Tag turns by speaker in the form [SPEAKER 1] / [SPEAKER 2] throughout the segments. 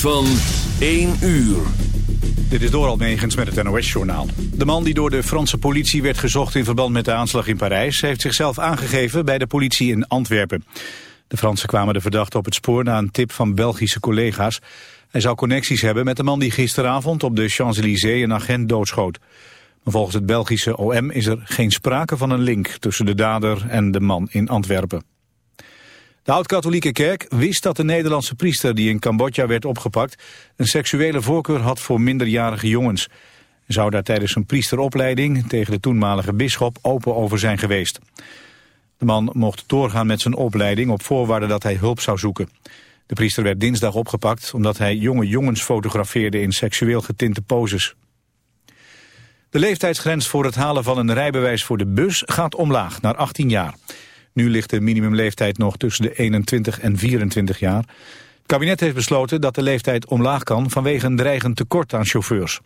[SPEAKER 1] van 1 uur.
[SPEAKER 2] Dit is Doral Megens met het NOS-journaal. De man die door de Franse politie werd gezocht in verband met de aanslag in Parijs... heeft zichzelf aangegeven bij de politie in Antwerpen. De Fransen kwamen de verdachte op het spoor na een tip van Belgische collega's. Hij zou connecties hebben met de man die gisteravond op de Champs-Élysées een agent doodschoot. Maar volgens het Belgische OM is er geen sprake van een link tussen de dader en de man in Antwerpen. De oud-katholieke kerk wist dat de Nederlandse priester die in Cambodja werd opgepakt een seksuele voorkeur had voor minderjarige jongens. Zou daar tijdens een priesteropleiding tegen de toenmalige bisschop open over zijn geweest. De man mocht doorgaan met zijn opleiding op voorwaarde dat hij hulp zou zoeken. De priester werd dinsdag opgepakt omdat hij jonge jongens fotografeerde in seksueel getinte poses. De leeftijdsgrens voor het halen van een rijbewijs voor de bus gaat omlaag naar 18 jaar. Nu ligt de minimumleeftijd nog tussen de 21 en 24 jaar. Het kabinet heeft besloten dat de leeftijd omlaag kan vanwege een dreigend tekort aan chauffeurs.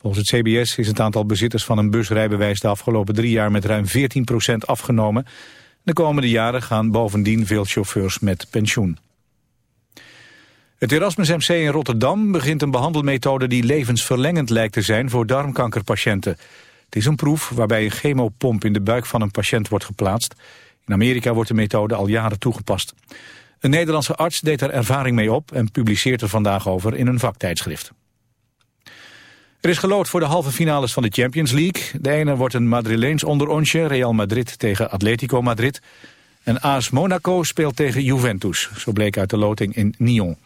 [SPEAKER 2] Volgens het CBS is het aantal bezitters van een busrijbewijs de afgelopen drie jaar met ruim 14% afgenomen. De komende jaren gaan bovendien veel chauffeurs met pensioen. Het Erasmus MC in Rotterdam begint een behandelmethode die levensverlengend lijkt te zijn voor darmkankerpatiënten. Het is een proef waarbij een chemopomp in de buik van een patiënt wordt geplaatst. In Amerika wordt de methode al jaren toegepast. Een Nederlandse arts deed er ervaring mee op en publiceert er vandaag over in een vaktijdschrift. Er is gelood voor de halve finales van de Champions League. De ene wordt een Madrileens onderontje, Real Madrid tegen Atletico Madrid. En AS Monaco speelt tegen Juventus, zo bleek uit de loting in Nyon.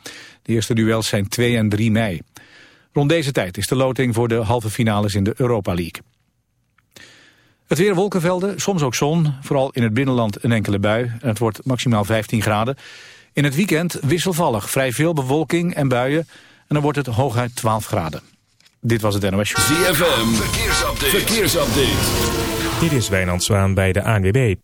[SPEAKER 2] De eerste duels zijn 2 en 3 mei. Rond deze tijd is de loting voor de halve finales in de Europa League. Het weer wolkenvelden, soms ook zon. Vooral in het binnenland een enkele bui. En het wordt maximaal 15 graden. In het weekend wisselvallig, vrij veel bewolking en buien. En dan wordt het hooguit 12 graden. Dit was het NOS Show.
[SPEAKER 1] ZFM, verkeersupdate. verkeersupdate.
[SPEAKER 3] Dit is Wijnand Zwaan bij de ANWB.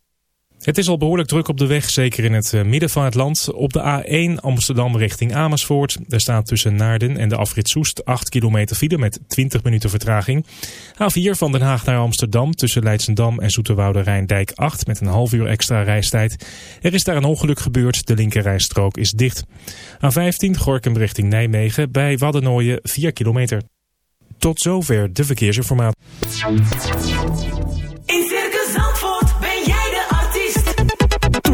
[SPEAKER 3] Het is al behoorlijk druk op de weg, zeker in het eh, midden van het land. Op de A1 Amsterdam richting Amersfoort. Daar staat tussen Naarden en de afrit Soest 8 kilometer file met 20 minuten vertraging. A4 van Den Haag naar Amsterdam tussen Leidsendam en Zoeterwoude Rijndijk 8 met een half uur extra reistijd. Er is daar een ongeluk gebeurd, de linkerrijstrook is dicht. A15 Gorkum richting Nijmegen bij Waddenooien 4 kilometer. Tot zover de verkeersinformatie.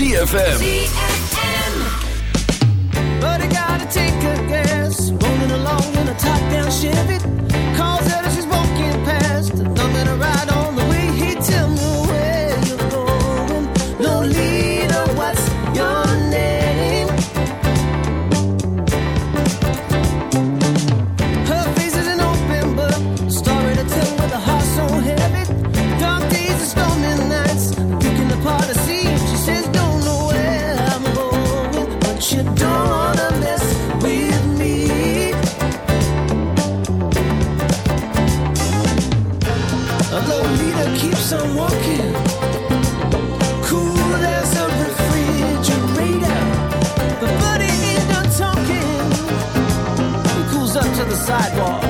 [SPEAKER 1] ZFM.
[SPEAKER 4] Sidewalk,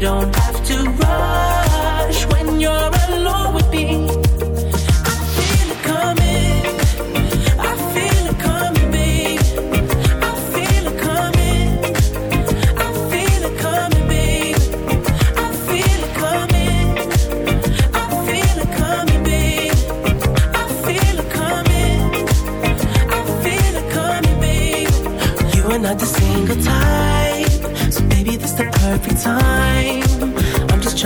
[SPEAKER 4] don't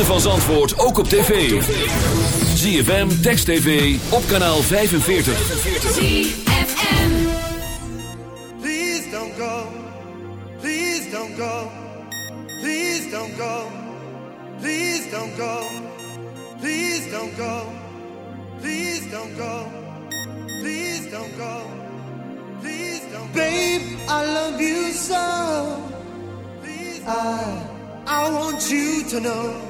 [SPEAKER 1] ritme van Zandvoort ook op tv. ZFM, Text TV, op kanaal 45.
[SPEAKER 5] Please don't go. Please don't go. Please don't go. Please don't go. Please don't go. Please don't go. Please don't go. Please don't Babe, I love you so. I, I want you to know